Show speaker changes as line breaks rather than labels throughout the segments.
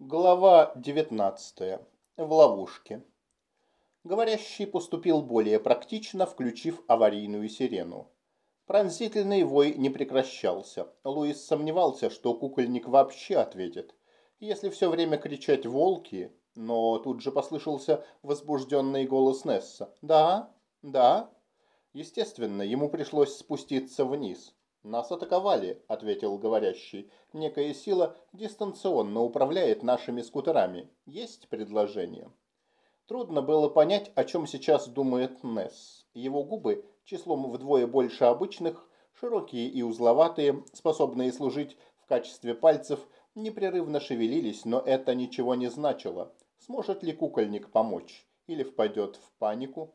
Глава 19. В ловушке. Говорящий поступил более практично, включив аварийную сирену. Пронзительный вой не прекращался. Луис сомневался, что кукольник вообще ответит. Если все время кричать «волки», но тут же послышался возбужденный голос Несса. «Да? Да?» Естественно, ему пришлось спуститься вниз. «Нас атаковали», — ответил говорящий. «Некая сила дистанционно управляет нашими скутерами. Есть предложение?» Трудно было понять, о чем сейчас думает Несс. Его губы, числом вдвое больше обычных, широкие и узловатые, способные служить в качестве пальцев, непрерывно шевелились, но это ничего не значило. Сможет ли кукольник помочь? Или впадет в панику?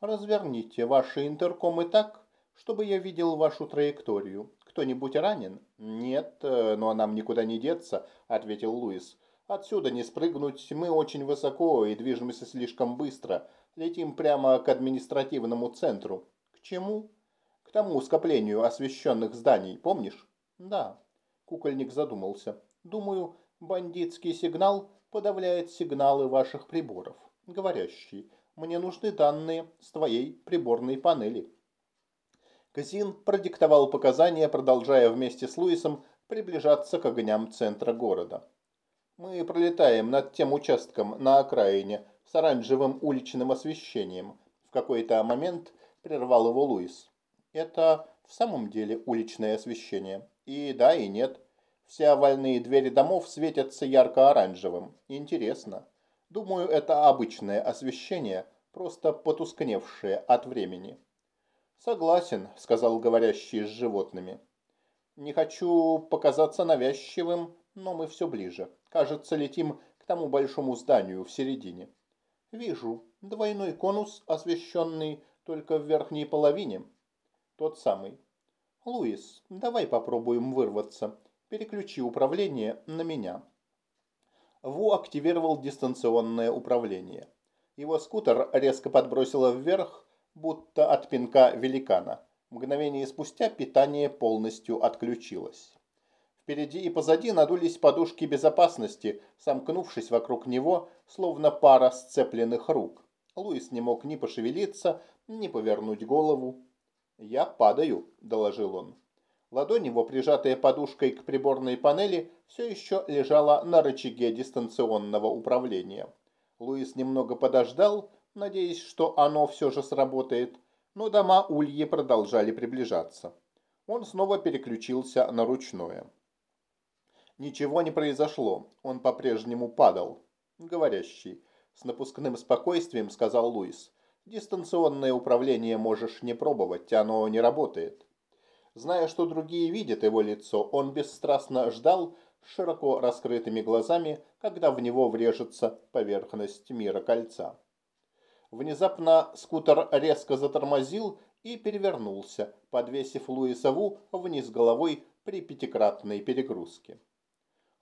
«Разверните ваши интеркомы так, чтобы я видел вашу траекторию. Кто-нибудь ранен? Нет, э, но нам никуда не деться, ответил Луис. Отсюда не спрыгнуть, мы очень высоко и движемся слишком быстро. Летим прямо к административному центру. К чему? К тому скоплению освещенных зданий, помнишь? Да. Кукольник задумался. Думаю, бандитский сигнал подавляет сигналы ваших приборов. Говорящий, мне нужны данные с твоей приборной панели. Казин продиктовал показания, продолжая вместе с Луисом приближаться к огням центра города. Мы пролетаем над тем участком на окраине с оранжевым уличным освещением. В какой-то момент прервал его Луис. Это в самом деле уличное освещение? И да, и нет. Все овальные двери домов светятся ярко-оранжевым. Интересно. Думаю, это обычное освещение, просто потускневшее от времени. «Согласен», — сказал говорящий с животными. «Не хочу показаться навязчивым, но мы все ближе. Кажется, летим к тому большому зданию в середине». «Вижу. Двойной конус, освещенный только в верхней половине». «Тот самый». «Луис, давай попробуем вырваться. Переключи управление на меня». Ву активировал дистанционное управление. Его скутер резко подбросило вверх, будто от пинка великана. Мгновение спустя питание полностью отключилось. Впереди и позади надулись подушки безопасности, сомкнувшись вокруг него, словно пара сцепленных рук. Луис не мог ни пошевелиться, ни повернуть голову. «Я падаю», – доложил он. Ладонь его, прижатая подушкой к приборной панели, все еще лежала на рычаге дистанционного управления. Луис немного подождал, надеясь, что оно все же сработает, но дома Ульи продолжали приближаться. Он снова переключился на ручное. Ничего не произошло, он по-прежнему падал. Говорящий. С напускным спокойствием сказал Луис. Дистанционное управление можешь не пробовать, оно не работает. Зная, что другие видят его лицо, он бесстрастно ждал широко раскрытыми глазами, когда в него врежется поверхность мира кольца. Внезапно скутер резко затормозил и перевернулся, подвесив Луиса Ву вниз головой при пятикратной перегрузке.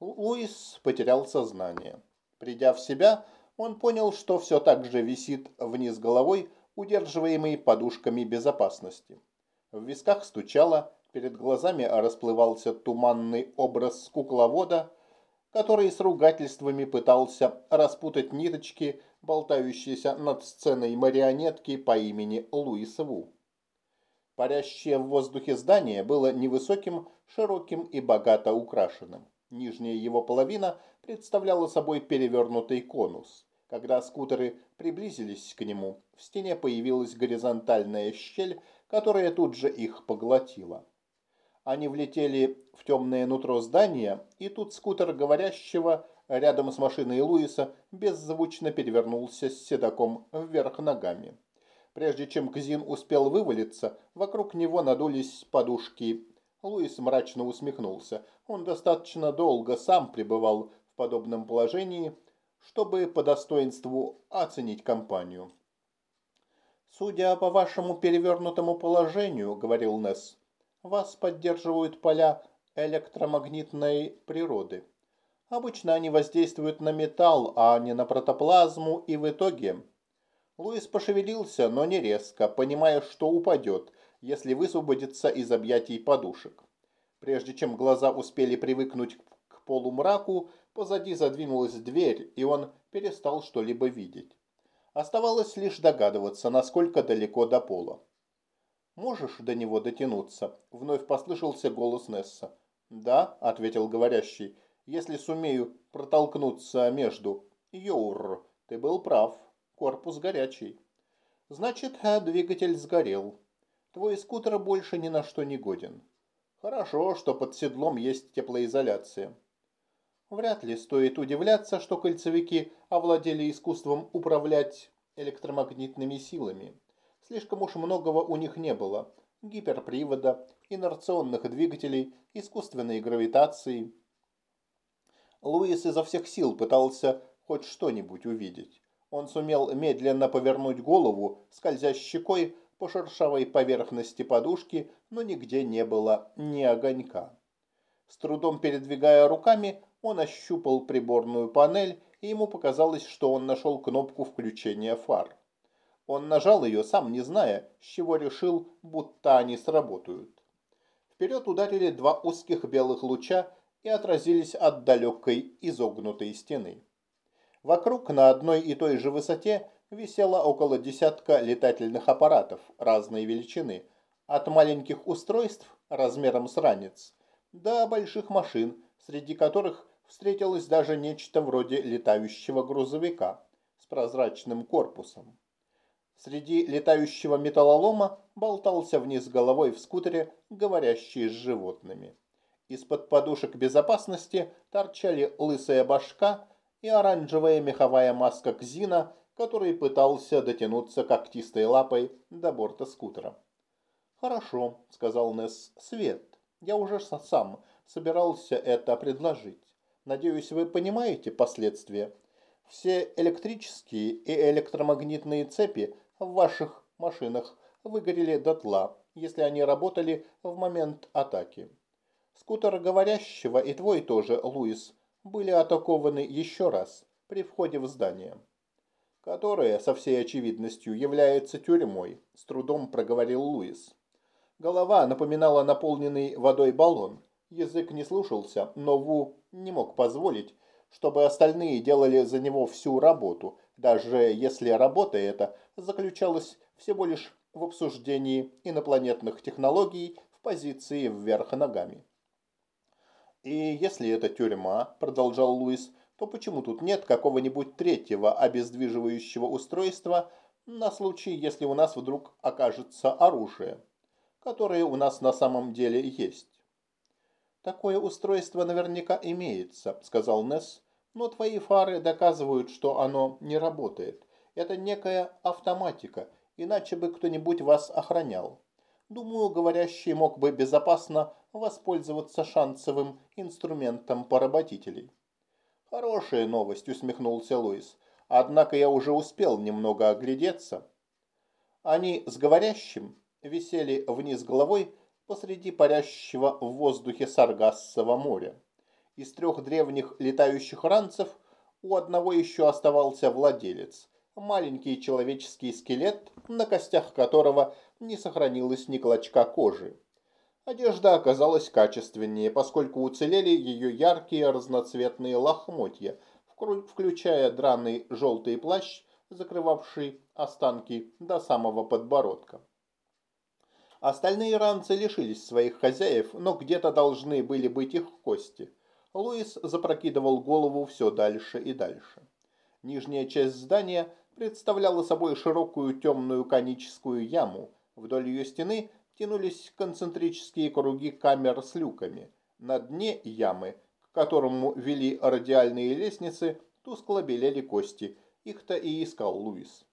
Луис потерял сознание. Придя в себя, он понял, что все так же висит вниз головой, удерживаемый подушками безопасности. В висках стучало, перед глазами расплывался туманный образ кукловода, который с ругательствами пытался распутать ниточки болтающиеся над сценой марионетки по имени Луис Ву. Парящее в воздухе здание было невысоким, широким и богато украшенным. Нижняя его половина представляла собой перевернутый конус. Когда скутеры приблизились к нему, в стене появилась горизонтальная щель, которая тут же их поглотила. Они влетели в темное нутро здания, и тут скутер говорящего рядом с машиной Луиса беззвучно перевернулся с седаком вверх ногами. Прежде чем Кзин успел вывалиться, вокруг него надулись подушки. Луис мрачно усмехнулся. Он достаточно долго сам пребывал в подобном положении, чтобы по достоинству оценить компанию. «Судя по вашему перевернутому положению, — говорил Несс, — вас поддерживают поля электромагнитной природы. Обычно они воздействуют на металл, а не на протоплазму, и в итоге... Луис пошевелился, но не резко, понимая, что упадет, если высвободится из объятий подушек. Прежде чем глаза успели привыкнуть к полумраку, позади задвинулась дверь, и он перестал что-либо видеть. Оставалось лишь догадываться, насколько далеко до пола. «Можешь до него дотянуться?» – вновь послышался голос Несса. «Да», – ответил говорящий, – «если сумею протолкнуться между...» «Йоур, ты был прав. Корпус горячий». «Значит, двигатель сгорел. Твой скутер больше ни на что не годен. Хорошо, что под седлом есть теплоизоляция». Вряд ли стоит удивляться, что кольцевики овладели искусством управлять электромагнитными силами. Слишком уж многого у них не было. Гиперпривода, инерционных двигателей, искусственной гравитации. Луис изо всех сил пытался хоть что-нибудь увидеть. Он сумел медленно повернуть голову, скользя щекой по шершавой поверхности подушки, но нигде не было ни огонька. С трудом передвигая руками, он ощупал приборную панель, и ему показалось, что он нашел кнопку включения фар. Он нажал ее, сам не зная, с чего решил, будто они сработают. Вперед ударили два узких белых луча и отразились от далекой изогнутой стены. Вокруг на одной и той же высоте висело около десятка летательных аппаратов разной величины, от маленьких устройств размером с ранец до больших машин, среди которых встретилось даже нечто вроде летающего грузовика с прозрачным корпусом. Среди летающего металлолома болтался вниз головой в скутере, говорящий с животными. Из-под подушек безопасности торчали лысая башка и оранжевая меховая маска Кзина, который пытался дотянуться когтистой лапой до борта скутера. «Хорошо», — сказал Несс, — «свет. Я уже сам собирался это предложить. Надеюсь, вы понимаете последствия. Все электрические и электромагнитные цепи в ваших машинах выгорели дотла, если они работали в момент атаки. Скутер говорящего и твой тоже, Луис, были атакованы еще раз при входе в здание, которое, со всей очевидностью, является тюрьмой, с трудом проговорил Луис. Голова напоминала наполненный водой баллон. Язык не слушался, но Ву не мог позволить, чтобы остальные делали за него всю работу, даже если работа эта заключалась всего лишь в обсуждении инопланетных технологий в позиции вверх ногами. «И если это тюрьма», – продолжал Луис, – «то почему тут нет какого-нибудь третьего обездвиживающего устройства на случай, если у нас вдруг окажется оружие, которое у нас на самом деле есть?» «Такое устройство наверняка имеется», – сказал Несс, но твои фары доказывают, что оно не работает. Это некая автоматика, иначе бы кто-нибудь вас охранял. Думаю, говорящий мог бы безопасно воспользоваться шансовым инструментом поработителей. Хорошая новость, усмехнулся Луис. Однако я уже успел немного оглядеться. Они с говорящим висели вниз головой посреди парящего в воздухе Саргассового моря. Из трех древних летающих ранцев у одного еще оставался владелец. Маленький человеческий скелет, на костях которого не сохранилось ни клочка кожи. Одежда оказалась качественнее, поскольку уцелели ее яркие разноцветные лохмотья, включая драный желтый плащ, закрывавший останки до самого подбородка. Остальные ранцы лишились своих хозяев, но где-то должны были быть их кости – Луис запрокидывал голову все дальше и дальше. Нижняя часть здания представляла собой широкую темную коническую яму. Вдоль ее стены тянулись концентрические круги камер с люками. На дне ямы, к которому вели радиальные лестницы, тускло белели кости. Их-то и искал Луис.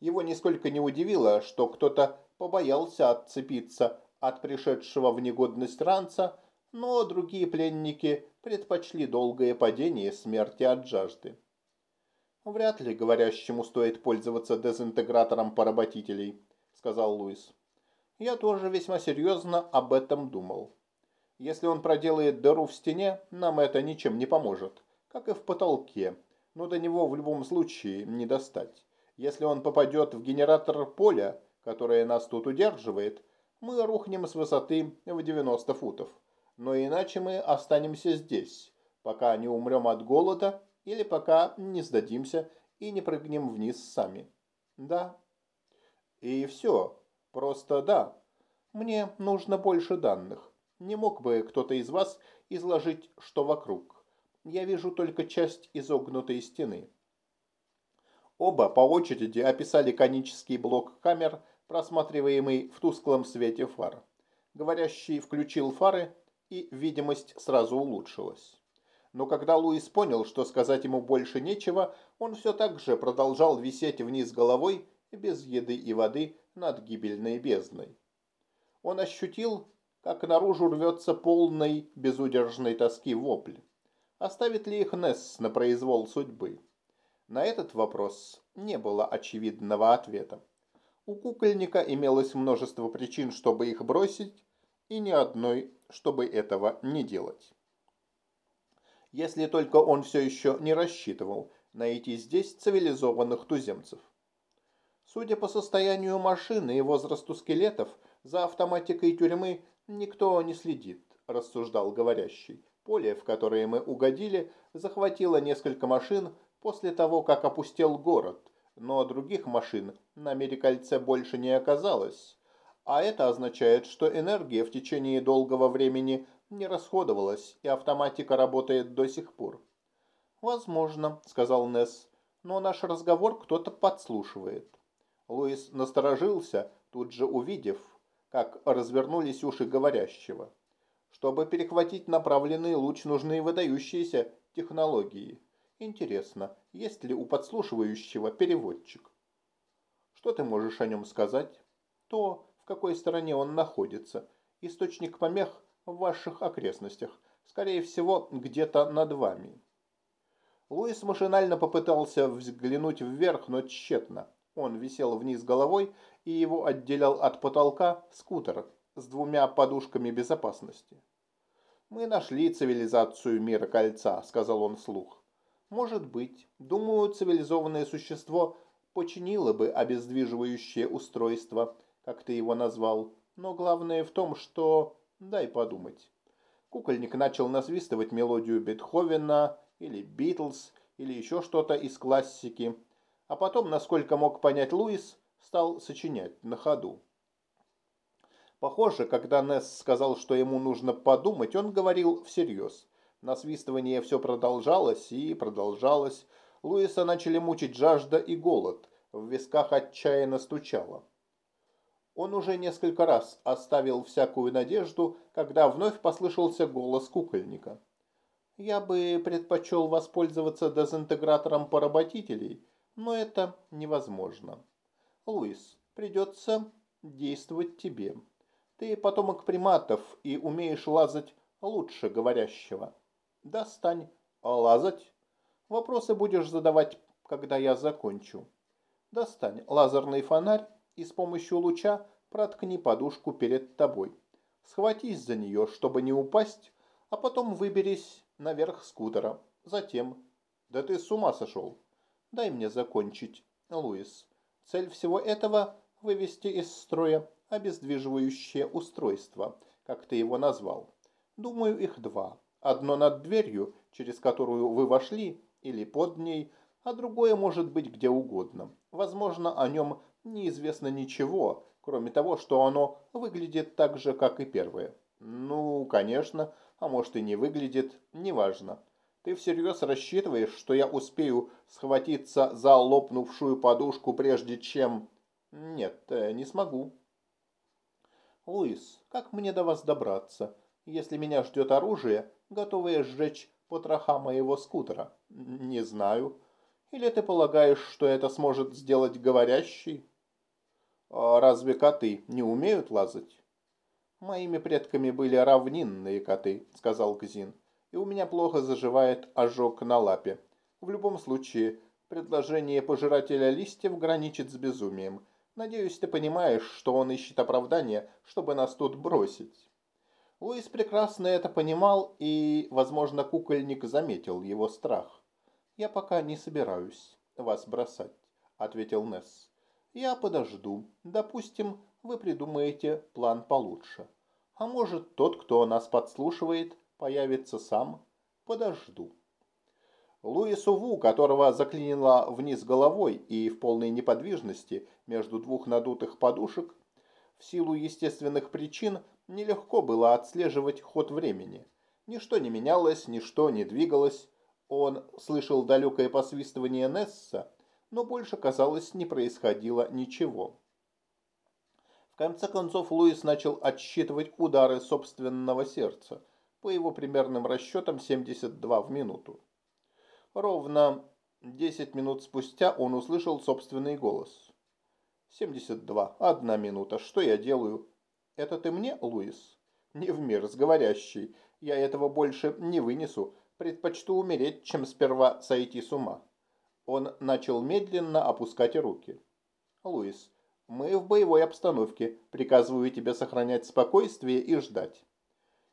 Его нисколько не удивило, что кто-то побоялся отцепиться от пришедшего в негодность ранца, но другие пленники предпочли долгое падение смерти от жажды. «Вряд ли говорящему стоит пользоваться дезинтегратором поработителей», – сказал Луис. «Я тоже весьма серьезно об этом думал. Если он проделает дыру в стене, нам это ничем не поможет, как и в потолке, но до него в любом случае не достать. Если он попадет в генератор поля, которое нас тут удерживает, мы рухнем с высоты в 90 футов но иначе мы останемся здесь, пока не умрем от голода или пока не сдадимся и не прыгнем вниз сами. Да. И все. Просто да. Мне нужно больше данных. Не мог бы кто-то из вас изложить, что вокруг? Я вижу только часть изогнутой стены. Оба по очереди описали конический блок камер, просматриваемый в тусклом свете фар. Говорящий включил фары, и видимость сразу улучшилась. Но когда Луис понял, что сказать ему больше нечего, он все так же продолжал висеть вниз головой, без еды и воды, над гибельной бездной. Он ощутил, как наружу рвется полной безудержной тоски вопль. Оставит ли их Несс на произвол судьбы? На этот вопрос не было очевидного ответа. У кукольника имелось множество причин, чтобы их бросить, и ни одной, чтобы этого не делать. Если только он все еще не рассчитывал найти здесь цивилизованных туземцев. Судя по состоянию машины и возрасту скелетов, за автоматикой тюрьмы никто не следит, рассуждал говорящий. Поле, в которое мы угодили, захватило несколько машин после того, как опустел город, но других машин на Мерикальце больше не оказалось. А это означает, что энергия в течение долгого времени не расходовалась, и автоматика работает до сих пор. «Возможно», — сказал Несс, — «но наш разговор кто-то подслушивает». Луис насторожился, тут же увидев, как развернулись уши говорящего. Чтобы перехватить направленный луч, нужны выдающиеся технологии. Интересно, есть ли у подслушивающего переводчик? Что ты можешь о нем сказать? То, в какой стороне он находится. Источник помех в ваших окрестностях. Скорее всего, где-то над вами. Луис машинально попытался взглянуть вверх, но тщетно. Он висел вниз головой, и его отделял от потолка скутер с двумя подушками безопасности. «Мы нашли цивилизацию мира кольца», — сказал он вслух. «Может быть. Думаю, цивилизованное существо починило бы обездвиживающее устройство, как ты его назвал. Но главное в том, что... Дай подумать». Кукольник начал насвистывать мелодию Бетховена или Битлз или еще что-то из классики, а потом, насколько мог понять Луис, стал сочинять на ходу. Похоже, когда Несс сказал, что ему нужно подумать, он говорил всерьез. Насвистывание все продолжалось и продолжалось. Луиса начали мучить жажда и голод. В висках отчаянно стучало. Он уже несколько раз оставил всякую надежду, когда вновь послышался голос кукольника. «Я бы предпочел воспользоваться дезинтегратором поработителей, но это невозможно. Луис, придется действовать тебе. Ты потомок приматов и умеешь лазать лучше говорящего. Достань. Лазать? Вопросы будешь задавать, когда я закончу. Достань лазерный фонарь и с помощью луча проткни подушку перед тобой. Схватись за нее, чтобы не упасть, а потом выберись наверх скутера. Затем... Да ты с ума сошел. Дай мне закончить, Луис. Цель всего этого – вывести из строя обездвиживающее устройство, как ты его назвал. Думаю, их два. Одно над дверью, через которую вы вошли, или под ней, а другое может быть где угодно. Возможно, о нем неизвестно ничего, кроме того, что оно выглядит так же, как и первое. Ну, конечно, а может и не выглядит, неважно. Ты всерьез рассчитываешь, что я успею схватиться за лопнувшую подушку, прежде чем... Нет, э, не смогу. Луис, как мне до вас добраться, если меня ждет оружие, готовое сжечь потроха моего скутера? Не знаю. Или ты полагаешь, что это сможет сделать говорящий? А разве коты не умеют лазать? Моими предками были равнинные коты, сказал Кзин и у меня плохо заживает ожог на лапе. В любом случае, предложение пожирателя листьев граничит с безумием. Надеюсь, ты понимаешь, что он ищет оправдания, чтобы нас тут бросить. Луис прекрасно это понимал, и, возможно, кукольник заметил его страх. «Я пока не собираюсь вас бросать», — ответил Несс. «Я подожду. Допустим, вы придумаете план получше. А может, тот, кто нас подслушивает, появится сам. подожду. Луису Ву, которого заклинило вниз головой и в полной неподвижности между двух надутых подушек, в силу естественных причин нелегко было отслеживать ход времени. Ничто не менялось, ничто не двигалось. Он слышал далекое посвистывание Несса, но больше, казалось, не происходило ничего. В конце концов Луис начал отсчитывать удары собственного сердца, по его примерным расчетам 72 в минуту. Ровно 10 минут спустя он услышал собственный голос. 72. Одна минута. Что я делаю? Это ты мне, Луис? Не в мир сговорящий. Я этого больше не вынесу. Предпочту умереть, чем сперва сойти с ума. Он начал медленно опускать руки. Луис, мы в боевой обстановке. Приказываю тебе сохранять спокойствие и ждать.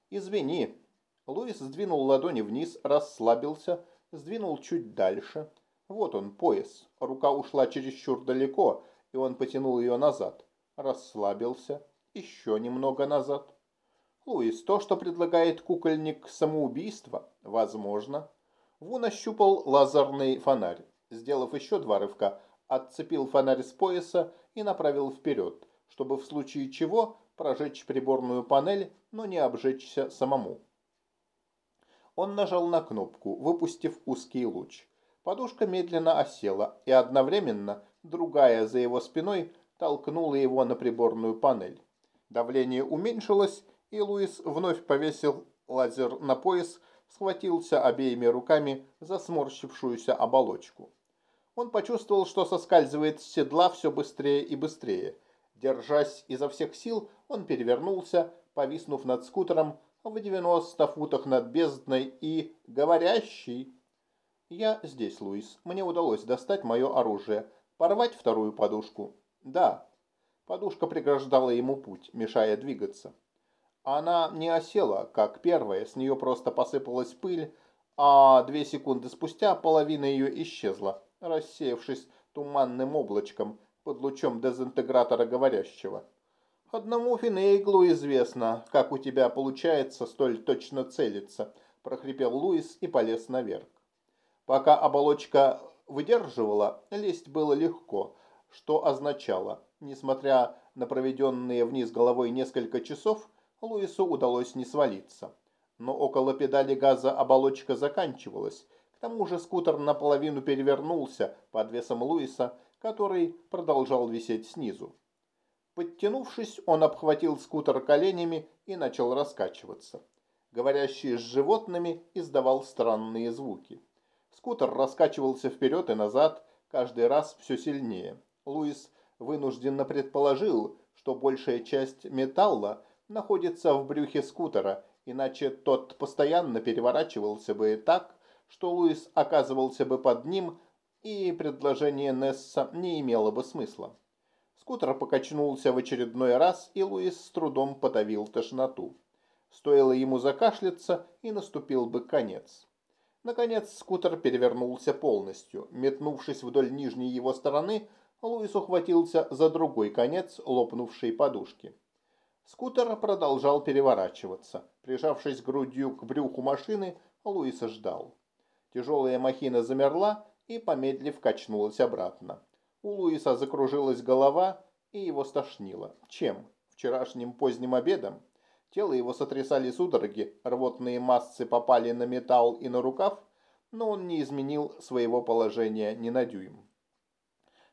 Извини. Луис сдвинул ладони вниз, расслабился, сдвинул чуть дальше. Вот он, пояс. Рука ушла чересчур далеко, и он потянул ее назад. Расслабился. Еще немного назад. Луис, то, что предлагает кукольник самоубийство, возможно. Вун ощупал лазерный фонарь. Сделав еще два рывка, отцепил фонарь с пояса и направил вперед, чтобы в случае чего прожечь приборную панель, но не обжечься самому. Он нажал на кнопку, выпустив узкий луч. Подушка медленно осела, и одновременно другая за его спиной толкнула его на приборную панель. Давление уменьшилось, и Луис вновь повесил лазер на пояс, схватился обеими руками за сморщившуюся оболочку. Он почувствовал, что соскальзывает с седла все быстрее и быстрее. Держась изо всех сил, он перевернулся, повиснув над скутером в 90 футах над бездной и говорящий. «Я здесь, Луис. Мне удалось достать мое оружие. Порвать вторую подушку?» «Да». Подушка преграждала ему путь, мешая двигаться. Она не осела, как первая, с нее просто посыпалась пыль, а две секунды спустя половина ее исчезла, рассеявшись туманным облачком под лучом дезинтегратора говорящего. «Одному Финейглу известно, как у тебя получается столь точно целиться», – прохрипел Луис и полез наверх. Пока оболочка выдерживала, лезть было легко, что означало, несмотря на проведенные вниз головой несколько часов, Луису удалось не свалиться. Но около педали газа оболочка заканчивалась. Тому же скутер наполовину перевернулся под весом Луиса, который продолжал висеть снизу. Подтянувшись, он обхватил скутер коленями и начал раскачиваться. Говорящий с животными издавал странные звуки. Скутер раскачивался вперед и назад, каждый раз все сильнее. Луис вынужденно предположил, что большая часть металла находится в брюхе скутера, иначе тот постоянно переворачивался бы так, что Луис оказывался бы под ним, и предложение Несса не имело бы смысла. Скутер покачнулся в очередной раз, и Луис с трудом подавил тошноту. Стоило ему закашляться, и наступил бы конец. Наконец скутер перевернулся полностью. Метнувшись вдоль нижней его стороны, Луис ухватился за другой конец лопнувшей подушки. Скутер продолжал переворачиваться. Прижавшись грудью к брюху машины, Луиса ждал. Тяжелая махина замерла и, помедлив, качнулась обратно. У Луиса закружилась голова, и его стошнило. Чем? Вчерашним поздним обедом? Тело его сотрясали судороги, рвотные массы попали на металл и на рукав, но он не изменил своего положения ни на дюйм.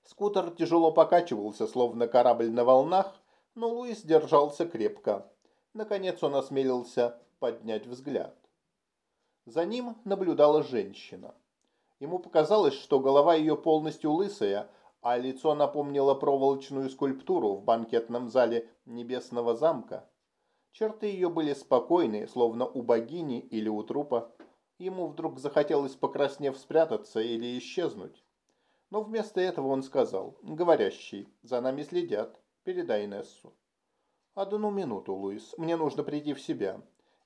Скутер тяжело покачивался, словно корабль на волнах, но Луис держался крепко. Наконец он осмелился поднять взгляд. За ним наблюдала женщина. Ему показалось, что голова ее полностью лысая, а лицо напомнило проволочную скульптуру в банкетном зале Небесного замка. Черты ее были спокойные, словно у богини или у трупа. Ему вдруг захотелось, покраснев, спрятаться или исчезнуть. Но вместо этого он сказал, говорящий, за нами следят. Передай Нессу. Одну минуту, Луис. Мне нужно прийти в себя.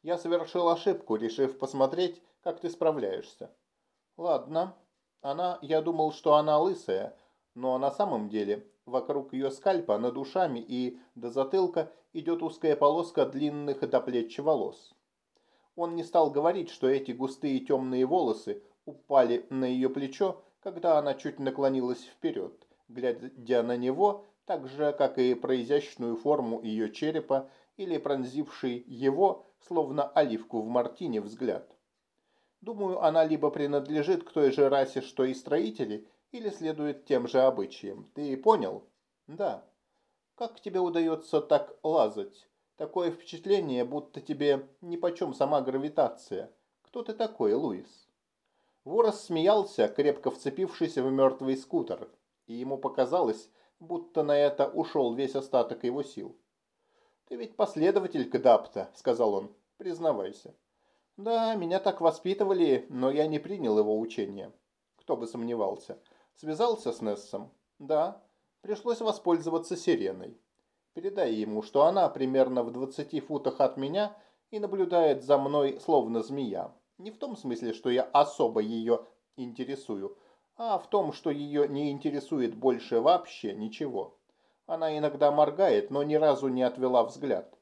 Я совершил ошибку, решив посмотреть, как ты справляешься. Ладно. Она, я думал, что она лысая, но на самом деле вокруг ее скальпа над ушами и до затылка идет узкая полоска длинных до плеч волос. Он не стал говорить, что эти густые темные волосы упали на ее плечо, когда она чуть наклонилась вперед, глядя на него, так же, как и про изящную форму ее черепа или пронзивший его, словно оливку в мартине, взгляд. Думаю, она либо принадлежит к той же расе, что и строители, или следует тем же обычаям. Ты понял? Да. Как тебе удается так лазать? Такое впечатление, будто тебе нипочем сама гравитация. Кто ты такой, Луис? Ворос смеялся, крепко вцепившись в мертвый скутер, и ему показалось, будто на это ушел весь остаток его сил. «Ты ведь последователь Кадапта», — сказал он, — «признавайся». «Да, меня так воспитывали, но я не принял его учения». Кто бы сомневался. Связался с Нессом? Да. Пришлось воспользоваться сиреной. Передай ему, что она примерно в 20 футах от меня и наблюдает за мной словно змея. Не в том смысле, что я особо ее интересую, а в том, что ее не интересует больше вообще ничего. Она иногда моргает, но ни разу не отвела взгляд.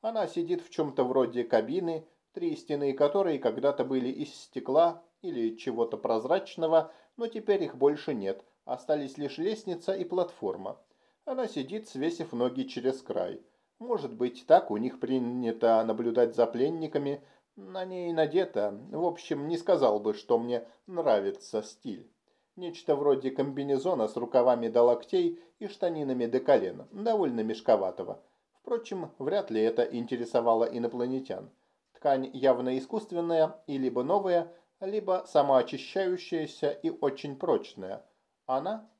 Она сидит в чем-то вроде кабины, три стены которой когда-то были из стекла или чего-то прозрачного, но теперь их больше нет, остались лишь лестница и платформа. Она сидит, свесив ноги через край. Может быть, так у них принято наблюдать за пленниками. На ней надето. В общем, не сказал бы, что мне нравится стиль. Нечто вроде комбинезона с рукавами до локтей и штанинами до колена. Довольно мешковатого. Впрочем, вряд ли это интересовало инопланетян. Ткань явно искусственная и либо новая, либо самоочищающаяся и очень прочная. Она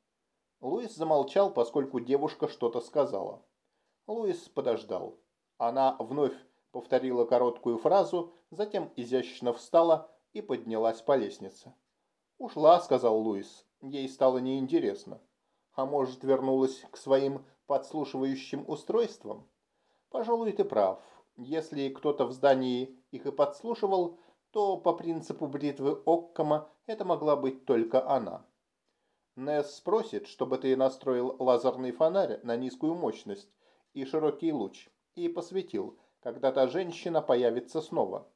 Луис замолчал, поскольку девушка что-то сказала. Луис подождал. Она вновь повторила короткую фразу, затем изящно встала и поднялась по лестнице. «Ушла», — сказал Луис. Ей стало неинтересно. А может, вернулась к своим подслушивающим устройствам? Пожалуй, ты прав. Если кто-то в здании их и подслушивал, то по принципу бритвы Оккома это могла быть только она. Несс спросит, чтобы ты настроил лазерный фонарь на низкую мощность и широкий луч, и посветил, когда та женщина появится снова.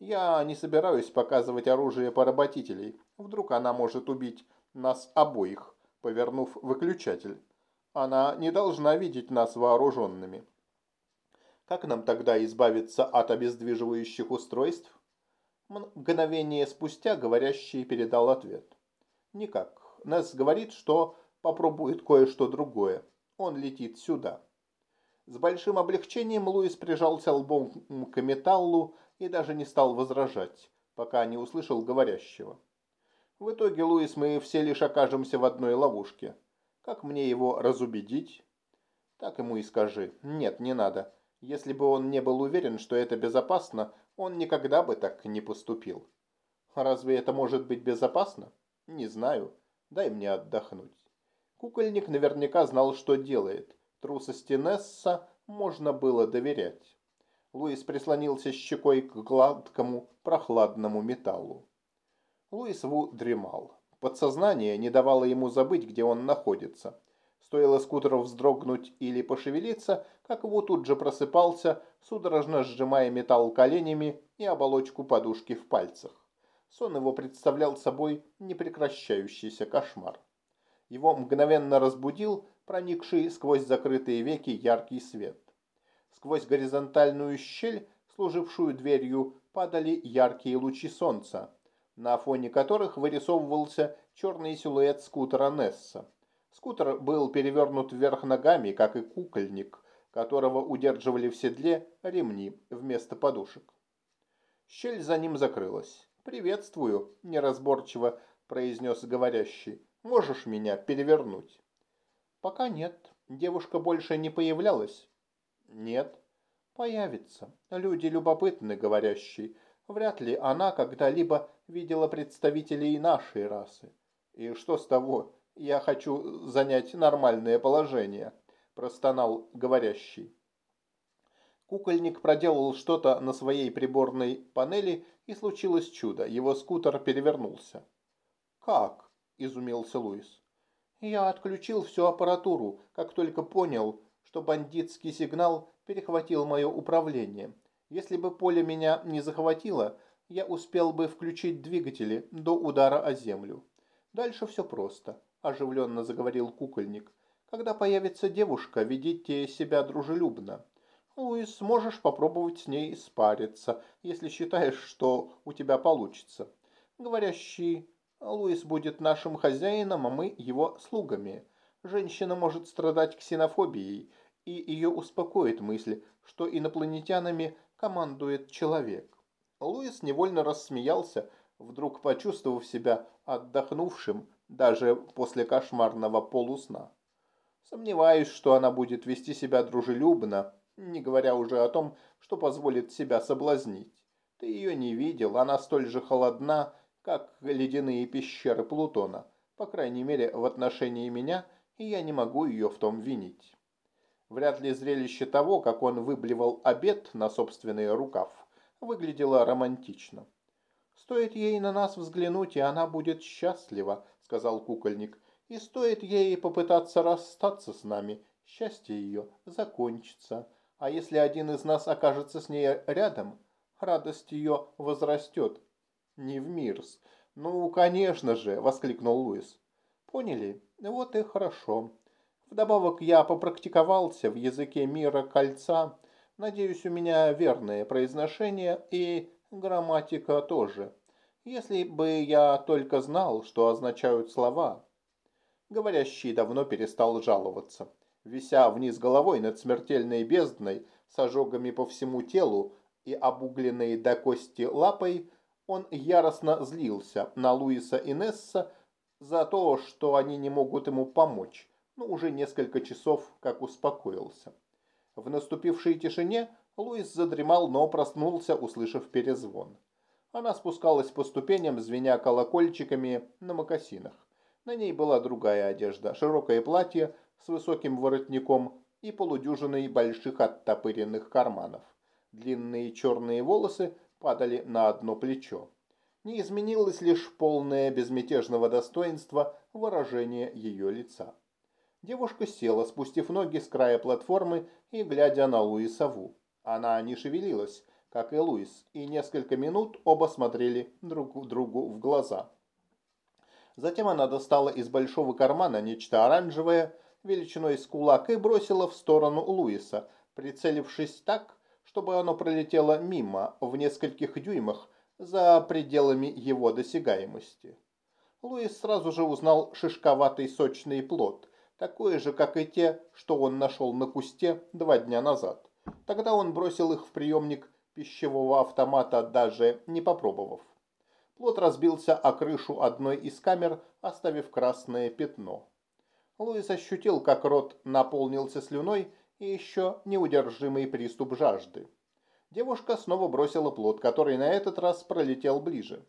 Я не собираюсь показывать оружие поработителей. Вдруг она может убить нас обоих, повернув выключатель. Она не должна видеть нас вооруженными. Как нам тогда избавиться от обездвиживающих устройств? Мгновение спустя говорящий передал ответ. Никак. Несс говорит, что попробует кое-что другое. Он летит сюда. С большим облегчением Луис прижался лбом к металлу и даже не стал возражать, пока не услышал говорящего. В итоге, Луис, мы все лишь окажемся в одной ловушке. Как мне его разубедить? Так ему и скажи. Нет, не надо. Если бы он не был уверен, что это безопасно, он никогда бы так не поступил. Разве это может быть безопасно? Не знаю. Дай мне отдохнуть. Кукольник наверняка знал, что делает. Трусости Несса можно было доверять. Луис прислонился щекой к гладкому, прохладному металлу. Луис Ву дремал. Подсознание не давало ему забыть, где он находится. Стоило скутеру вздрогнуть или пошевелиться, как Ву тут же просыпался, судорожно сжимая металл коленями и оболочку подушки в пальцах. Сон его представлял собой непрекращающийся кошмар. Его мгновенно разбудил проникший сквозь закрытые веки яркий свет. Сквозь горизонтальную щель, служившую дверью, падали яркие лучи солнца, на фоне которых вырисовывался черный силуэт скутера Несса. Скутер был перевернут вверх ногами, как и кукольник, которого удерживали в седле ремни вместо подушек. Щель за ним закрылась. «Приветствую», – неразборчиво произнес говорящий. «Можешь меня перевернуть?» «Пока нет. Девушка больше не появлялась?» «Нет». «Появится. Люди любопытны, говорящий. Вряд ли она когда-либо видела представителей нашей расы. И что с того? Я хочу занять нормальное положение», – простонал говорящий. Кукольник проделал что-то на своей приборной панели, и случилось чудо. Его скутер перевернулся. «Как?» – изумился Луис. «Я отключил всю аппаратуру, как только понял, что бандитский сигнал перехватил мое управление. Если бы поле меня не захватило, я успел бы включить двигатели до удара о землю. Дальше все просто, оживленно заговорил кукольник. Когда появится девушка, ведите себя дружелюбно. Луис, можешь попробовать с ней спариться, если считаешь, что у тебя получится. Говорящий Луис будет нашим хозяином, а мы его слугами. Женщина может страдать ксенофобией, и ее успокоит мысль, что инопланетянами командует человек. Луис невольно рассмеялся, вдруг почувствовав себя отдохнувшим даже после кошмарного полусна. Сомневаюсь, что она будет вести себя дружелюбно, не говоря уже о том, что позволит себя соблазнить. Ты ее не видел, она столь же холодна, как ледяные пещеры Плутона, по крайней мере в отношении меня, и я не могу ее в том винить. Вряд ли зрелище того, как он выблевал обед на собственный рукав, выглядело романтично. «Стоит ей на нас взглянуть, и она будет счастлива», — сказал кукольник. «И стоит ей попытаться расстаться с нами, счастье ее закончится. А если один из нас окажется с ней рядом, радость ее возрастет». «Не в мирс». «Ну, конечно же», — воскликнул Луис. «Поняли? Вот и хорошо. Вдобавок я попрактиковался в языке мира кольца. Надеюсь, у меня верное произношение и грамматика тоже. Если бы я только знал, что означают слова. Говорящий давно перестал жаловаться. Вися вниз головой над смертельной бездной, с ожогами по всему телу и обугленной до кости лапой, он яростно злился на Луиса и Несса за то, что они не могут ему помочь но уже несколько часов как успокоился. В наступившей тишине Луис задремал, но проснулся, услышав перезвон. Она спускалась по ступеням, звеня колокольчиками на мокасинах. На ней была другая одежда, широкое платье с высоким воротником и полудюжиной больших оттопыренных карманов. Длинные черные волосы падали на одно плечо. Не изменилось лишь полное безмятежного достоинства выражение ее лица. Девушка села, спустив ноги с края платформы и глядя на Луиса Ву. Она не шевелилась, как и Луис, и несколько минут оба смотрели друг другу в глаза. Затем она достала из большого кармана нечто оранжевое, величиной с кулак, и бросила в сторону Луиса, прицелившись так, чтобы оно пролетело мимо, в нескольких дюймах, за пределами его досягаемости. Луис сразу же узнал шишковатый сочный плод, такое же, как и те, что он нашел на кусте два дня назад. Тогда он бросил их в приемник пищевого автомата, даже не попробовав. Плод разбился о крышу одной из камер, оставив красное пятно. Луис ощутил, как рот наполнился слюной и еще неудержимый приступ жажды. Девушка снова бросила плод, который на этот раз пролетел ближе.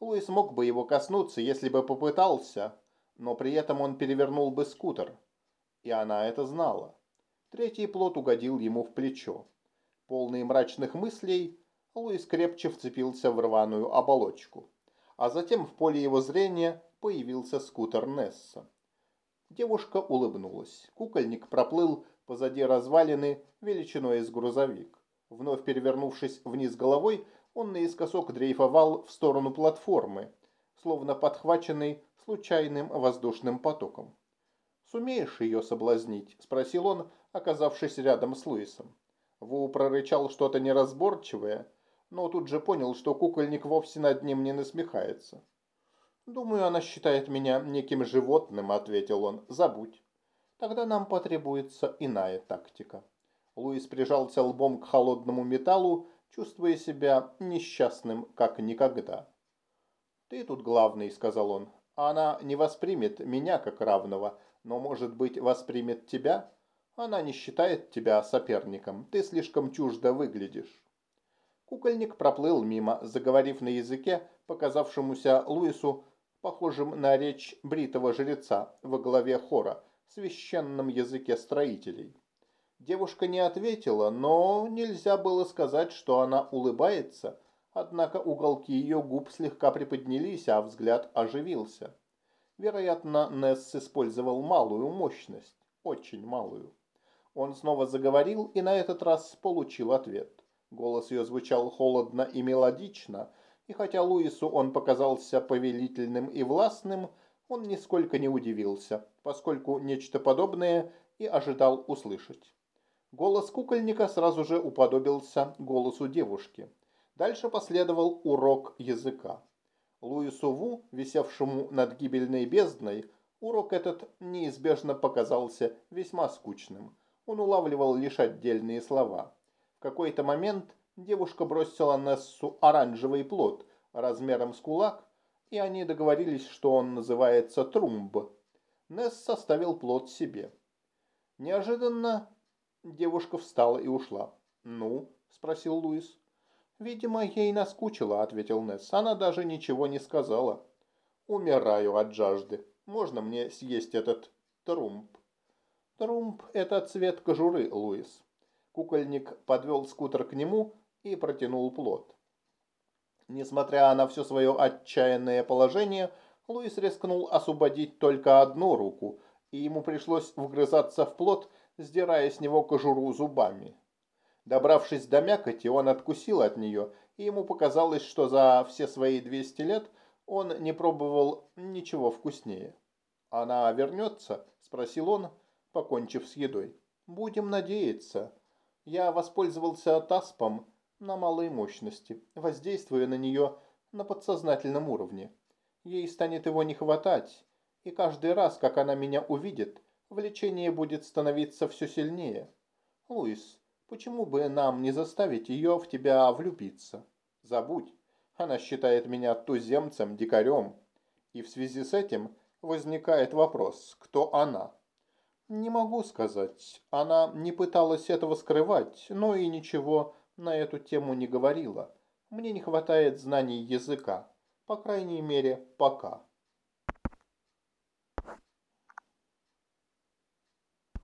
Луис мог бы его коснуться, если бы попытался, но при этом он перевернул бы скутер. И она это знала. Третий плод угодил ему в плечо. Полный мрачных мыслей, Луис крепче вцепился в рваную оболочку. А затем в поле его зрения появился скутер Несса. Девушка улыбнулась. Кукольник проплыл позади развалины величиной из грузовик. Вновь перевернувшись вниз головой, он наискосок дрейфовал в сторону платформы, словно подхваченный случайным воздушным потоком. «Сумеешь ее соблазнить?» – спросил он, оказавшись рядом с Луисом. Ву прорычал что-то неразборчивое, но тут же понял, что кукольник вовсе над ним не насмехается. «Думаю, она считает меня неким животным», – ответил он. «Забудь. Тогда нам потребуется иная тактика». Луис прижался лбом к холодному металлу, чувствуя себя несчастным, как никогда. «Ты тут главный», – сказал он. Она не воспримет меня как равного, но, может быть, воспримет тебя? Она не считает тебя соперником. Ты слишком чуждо выглядишь. Кукольник проплыл мимо, заговорив на языке, показавшемуся Луису похожим на речь бритого жреца во главе хора, священном языке строителей. Девушка не ответила, но нельзя было сказать, что она улыбается – Однако уголки ее губ слегка приподнялись, а взгляд оживился. Вероятно, Несс использовал малую мощность, очень малую. Он снова заговорил и на этот раз получил ответ. Голос ее звучал холодно и мелодично, и хотя Луису он показался повелительным и властным, он нисколько не удивился, поскольку нечто подобное и ожидал услышать. Голос кукольника сразу же уподобился голосу девушки. Дальше последовал урок языка. Луису Ву, висевшему над гибельной бездной, урок этот неизбежно показался весьма скучным. Он улавливал лишь отдельные слова. В какой-то момент девушка бросила Нессу оранжевый плод размером с кулак, и они договорились, что он называется трумб. Несс составил плод себе. Неожиданно девушка встала и ушла. «Ну?» – спросил Луис. «Видимо, ей наскучило», – ответил Несс. «Она даже ничего не сказала». «Умираю от жажды. Можно мне съесть этот трумб?» «Трумб – это цвет кожуры, Луис». Кукольник подвел скутер к нему и протянул плод. Несмотря на все свое отчаянное положение, Луис рискнул освободить только одну руку, и ему пришлось вгрызаться в плод, сдирая с него кожуру зубами. Добравшись до мякоти, он откусил от нее, и ему показалось, что за все свои 200 лет он не пробовал ничего вкуснее. «Она вернется?» – спросил он, покончив с едой. «Будем надеяться. Я воспользовался таспом на малой мощности, воздействуя на нее на подсознательном уровне. Ей станет его не хватать, и каждый раз, как она меня увидит, влечение будет становиться все сильнее. Луис, почему бы нам не заставить ее в тебя влюбиться? Забудь, она считает меня туземцем, дикарем. И в связи с этим возникает вопрос, кто она? Не могу сказать. Она не пыталась этого скрывать, но и ничего на эту тему не говорила. Мне не хватает знаний языка. По крайней мере, пока.